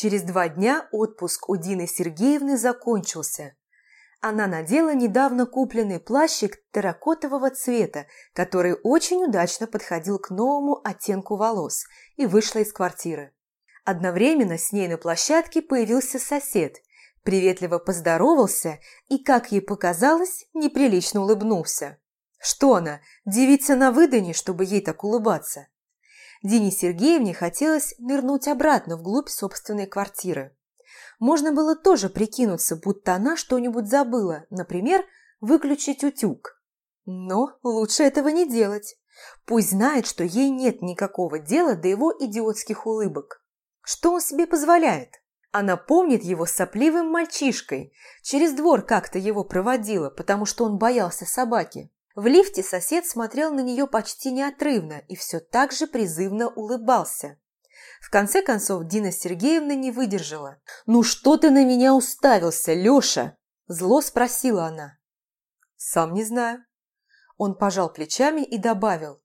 Через два дня отпуск у Дины Сергеевны закончился. Она надела недавно купленный плащик терракотового цвета, который очень удачно подходил к новому оттенку волос, и вышла из квартиры. Одновременно с ней на площадке появился сосед, приветливо поздоровался и, как ей показалось, неприлично улыбнулся. Что она, девица на выдане, чтобы ей так улыбаться? Дине Сергеевне хотелось нырнуть обратно вглубь собственной квартиры. Можно было тоже прикинуться, будто она что-нибудь забыла, например, выключить утюг. Но лучше этого не делать. Пусть знает, что ей нет никакого дела до его идиотских улыбок. Что он себе позволяет? Она помнит его сопливым мальчишкой, через двор как-то его проводила, потому что он боялся собаки. В лифте сосед смотрел на нее почти неотрывно и все так же призывно улыбался. В конце концов Дина Сергеевна не выдержала. «Ну что ты на меня уставился, Леша?» Зло спросила она. «Сам не знаю». Он пожал плечами и добавил.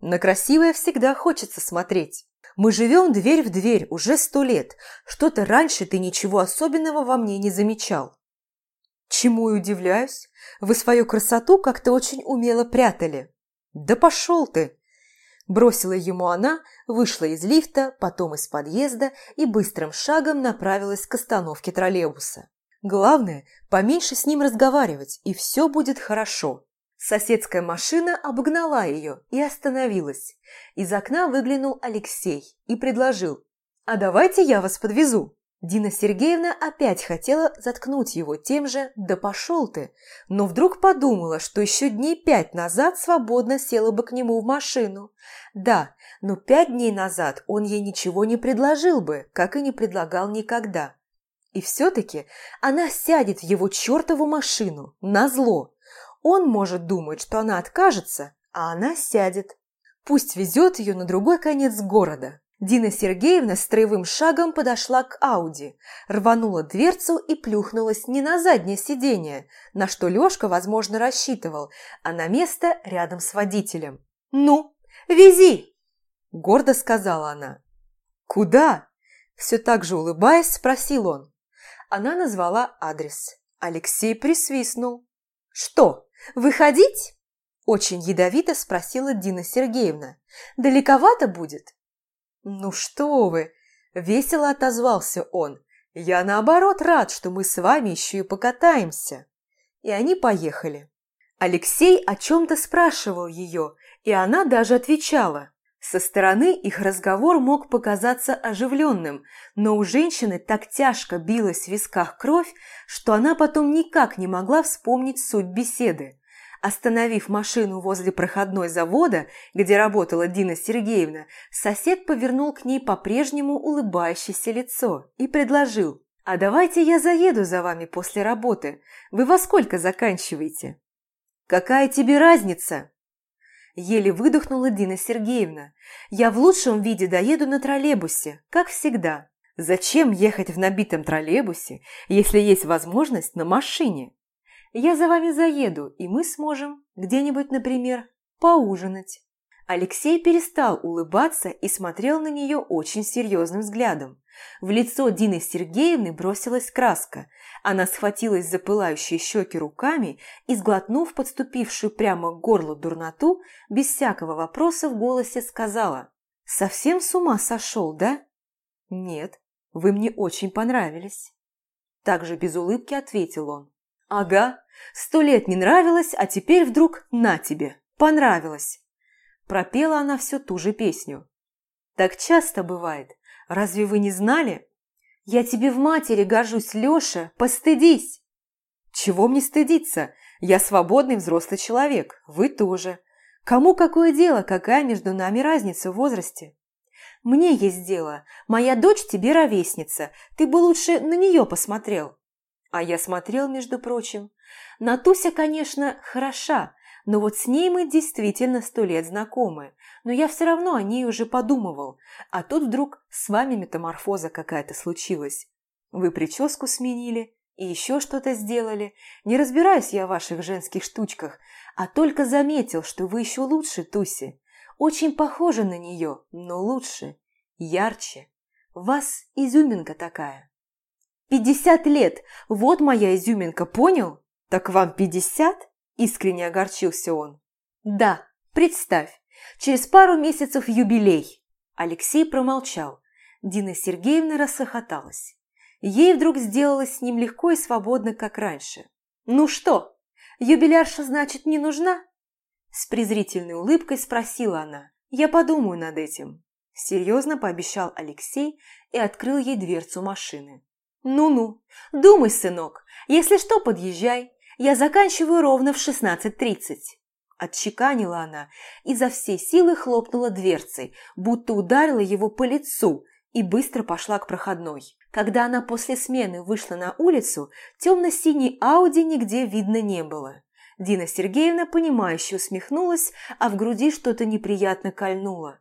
«На красивое всегда хочется смотреть. Мы живем дверь в дверь уже сто лет. Что-то раньше ты ничего особенного во мне не замечал». «Чему и удивляюсь. Вы свою красоту как-то очень умело прятали». «Да пошел ты!» Бросила ему она, вышла из лифта, потом из подъезда и быстрым шагом направилась к остановке троллейбуса. Главное, поменьше с ним разговаривать, и все будет хорошо. Соседская машина обогнала ее и остановилась. Из окна выглянул Алексей и предложил «А давайте я вас подвезу». Дина Сергеевна опять хотела заткнуть его тем же «да пошел ты», но вдруг подумала, что еще дней пять назад свободно села бы к нему в машину. Да, но пять дней назад он ей ничего не предложил бы, как и не предлагал никогда. И все-таки она сядет в его чертову машину, назло. Он может думать, что она откажется, а она сядет. Пусть везет ее на другой конец города. Дина Сергеевна строевым шагом подошла к Ауди, рванула дверцу и плюхнулась не на заднее сиденье, на что Лёшка, возможно, рассчитывал, а на место рядом с водителем. «Ну, вези!» – гордо сказала она. «Куда?» – все так же улыбаясь, спросил он. Она назвала адрес. Алексей присвистнул. «Что, выходить?» – очень ядовито спросила Дина Сергеевна. «Далековато будет?» «Ну что вы!» – весело отозвался он. «Я наоборот рад, что мы с вами еще и покатаемся». И они поехали. Алексей о чем-то спрашивал ее, и она даже отвечала. Со стороны их разговор мог показаться оживленным, но у женщины так тяжко билась в висках кровь, что она потом никак не могла вспомнить суть беседы. Остановив машину возле проходной завода, где работала Дина Сергеевна, сосед повернул к ней по-прежнему улыбающееся лицо и предложил «А давайте я заеду за вами после работы. Вы во сколько заканчиваете?» «Какая тебе разница?» Еле выдохнула Дина Сергеевна. «Я в лучшем виде доеду на троллейбусе, как всегда. Зачем ехать в набитом троллейбусе, если есть возможность на машине?» Я за вами заеду, и мы сможем где-нибудь, например, поужинать». Алексей перестал улыбаться и смотрел на нее очень серьезным взглядом. В лицо Дины Сергеевны бросилась краска. Она схватилась за пылающие щеки руками и, сглотнув подступившую прямо к горлу дурноту, без всякого вопроса в голосе сказала «Совсем с ума сошел, да?» «Нет, вы мне очень понравились». Также без улыбки ответил он. «Ага, сто лет не нравилось, а теперь вдруг на тебе, понравилось». Пропела она всю ту же песню. «Так часто бывает. Разве вы не знали?» «Я тебе в матери гожусь, Леша, постыдись!» «Чего мне стыдиться? Я свободный взрослый человек, вы тоже. Кому какое дело, какая между нами разница в возрасте?» «Мне есть дело. Моя дочь тебе ровесница. Ты бы лучше на нее посмотрел». А я смотрел, между прочим. Натуся, конечно, хороша, но вот с ней мы действительно сто лет знакомы. Но я все равно о ней уже подумывал. А тут вдруг с вами метаморфоза какая-то случилась. Вы прическу сменили и еще что-то сделали. Не разбираюсь я в ваших женских штучках, а только заметил, что вы еще лучше Туси. Очень похожи на нее, но лучше, ярче. вас изюминка такая. Пятьдесят лет, вот моя изюминка, понял? Так вам пятьдесят? Искренне огорчился он. Да, представь, через пару месяцев юбилей. Алексей промолчал. Дина Сергеевна рассохоталась. Ей вдруг сделалось с ним легко и свободно, как раньше. «Ну что, юбилярша, значит, не нужна?» С презрительной улыбкой спросила она. «Я подумаю над этим», – серьезно пообещал Алексей и открыл ей дверцу машины. «Ну-ну, думай, сынок, если что, подъезжай. Я заканчиваю ровно в 16.30». Отчеканила она и за всей силы хлопнула дверцей, будто ударила его по лицу и быстро пошла к проходной. Когда она после смены вышла на улицу, темно-синий Ауди нигде видно не было. Дина Сергеевна, понимающе усмехнулась, а в груди что-то неприятно кольнуло.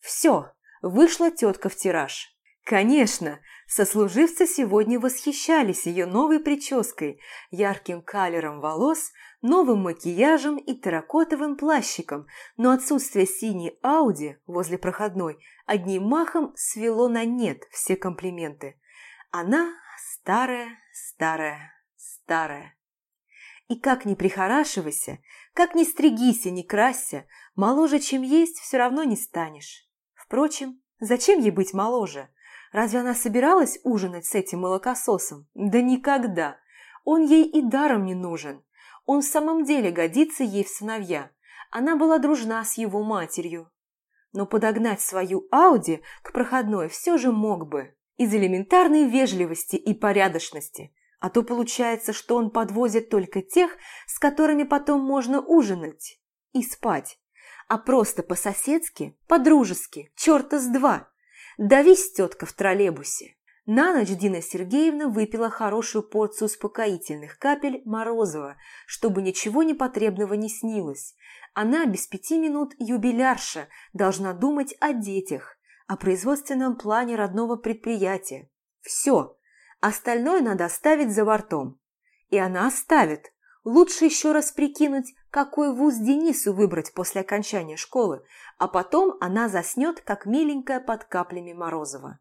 Все, вышла тетка в тираж. Конечно, сослуживцы сегодня восхищались ее новой прической, ярким калером волос, новым макияжем и терракотовым плащиком, но отсутствие синей Ауди возле проходной одним махом свело на нет все комплименты. Она старая, старая, старая. И как ни прихорашивайся, как ни стригися, ни красься, моложе, чем есть, все равно не станешь. Впрочем, зачем ей быть моложе? Разве она собиралась ужинать с этим молокососом? Да никогда. Он ей и даром не нужен. Он в самом деле годится ей в сыновья. Она была дружна с его матерью. Но подогнать свою Ауди к проходной все же мог бы. Из элементарной вежливости и порядочности – а то получается, что он подвозит только тех, с которыми потом можно ужинать и спать. А просто по-соседски, по-дружески, черта с два. Давись, тетка, в троллейбусе. На ночь Дина Сергеевна выпила хорошую порцию успокоительных капель Морозова, чтобы ничего непотребного не снилось. Она без пяти минут юбилярша должна думать о детях, о производственном плане родного предприятия. Все, Остальное надо оставить за бортом. И она оставит. Лучше еще раз прикинуть, какой вуз Денису выбрать после окончания школы, а потом она заснет, как миленькая под каплями Морозова.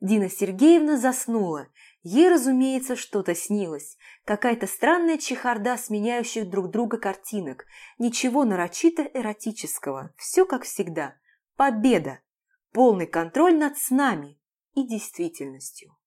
Дина Сергеевна заснула. Ей, разумеется, что-то снилось. Какая-то странная чехарда сменяющих друг друга картинок. Ничего нарочито эротического. Все как всегда. Победа. Полный контроль над снами и действительностью.